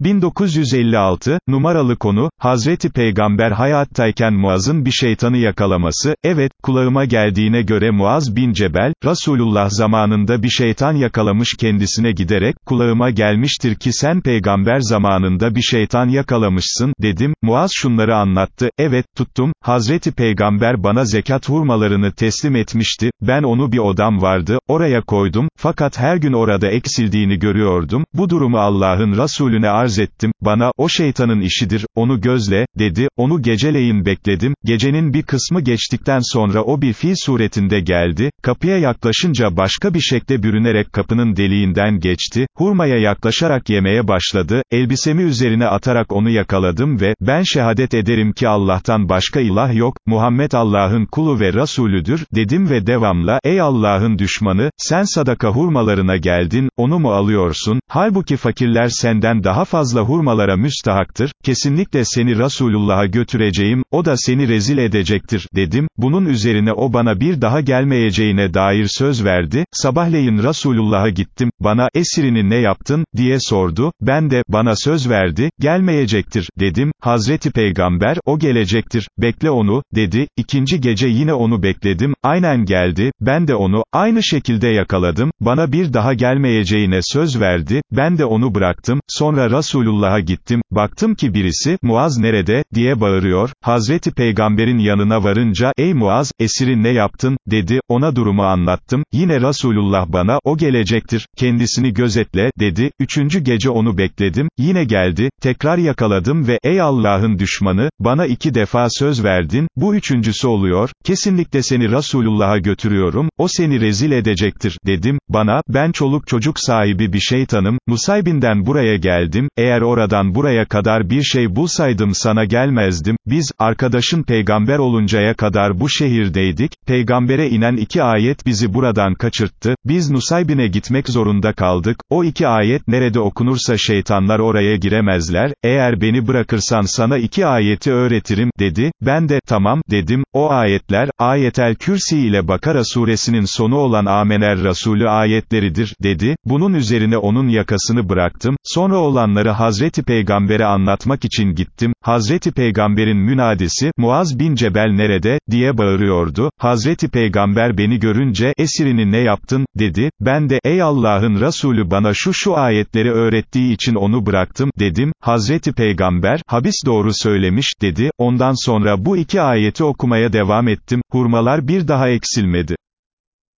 1956, numaralı konu, Hazreti Peygamber hayattayken Muaz'ın bir şeytanı yakalaması, evet, kulağıma geldiğine göre Muaz bin Cebel, Resulullah zamanında bir şeytan yakalamış kendisine giderek, kulağıma gelmiştir ki sen peygamber zamanında bir şeytan yakalamışsın, dedim, Muaz şunları anlattı, evet, tuttum, Hazreti Peygamber bana zekat hurmalarını teslim etmişti, ben onu bir odam vardı, oraya koydum, fakat her gün orada eksildiğini görüyordum, bu durumu Allah'ın Resulüne arz arz ettim, bana, o şeytanın işidir, onu gözle, dedi, onu geceleyin bekledim, gecenin bir kısmı geçtikten sonra o bir fil suretinde geldi, kapıya yaklaşınca başka bir şekle bürünerek kapının deliğinden geçti, hurmaya yaklaşarak yemeye başladı, elbisemi üzerine atarak onu yakaladım ve, ben şehadet ederim ki Allah'tan başka ilah yok, Muhammed Allah'ın kulu ve Resulüdür, dedim ve devamla, ey Allah'ın düşmanı, sen sadaka hurmalarına geldin, onu mu alıyorsun, halbuki fakirler senden daha fazla fazla hurmalara müstahaktır, kesinlikle seni Resulullah'a götüreceğim, o da seni rezil edecektir, dedim, bunun üzerine o bana bir daha gelmeyeceğine dair söz verdi, sabahleyin Resulullah'a gittim, bana, esirini ne yaptın, diye sordu, ben de, bana söz verdi, gelmeyecektir, dedim, Hazreti Peygamber, o gelecektir, bekle onu, dedi, ikinci gece yine onu bekledim, aynen geldi, ben de onu, aynı şekilde yakaladım, bana bir daha gelmeyeceğine söz verdi, ben de onu bıraktım, sonra Resulullah'a gittim, baktım ki birisi, Muaz nerede, diye bağırıyor, Hazreti Peygamber'in yanına varınca, ey Muaz, esirin ne yaptın, dedi, ona durumu anlattım, yine Resulullah bana, o gelecektir, kendisini gözetle, dedi, üçüncü gece onu bekledim, yine geldi, tekrar yakaladım ve, ey Allah'ın düşmanı, bana iki defa söz verdin, bu üçüncüsü oluyor, kesinlikle seni Resulullah'a götürüyorum, o seni rezil edecektir, dedim, bana, ben çoluk çocuk sahibi bir şeytanım, Musaybin'den buraya geldim, eğer oradan buraya kadar bir şey bulsaydım sana gelmezdim, biz, arkadaşın peygamber oluncaya kadar bu şehirdeydik, peygambere inen iki ayet bizi buradan kaçırttı, biz Nusaybin'e gitmek zorunda kaldık, o iki ayet nerede okunursa şeytanlar oraya giremezler, eğer beni bırakırsan sana iki ayeti öğretirim, dedi, ben de, tamam, dedim, o ayetler, ayetel kürsi ile Bakara suresinin sonu olan Amener Resulü ayetleridir, dedi, bunun üzerine onun yakasını bıraktım, sonra olanları Hazreti Peygamber'e anlatmak için gittim, Hazreti Peygamber'in münadisi, Muaz bin Cebel nerede, diye bağırıyordu, Hazreti Peygamber beni görünce, esirini ne yaptın, dedi, ben de, ey Allah'ın Resulü bana şu şu ayetleri öğrettiği için onu bıraktım, dedim, Hazreti Peygamber, habis doğru söylemiş, dedi, ondan sonra bu iki ayeti okumaya devam ettim, hurmalar bir daha eksilmedi.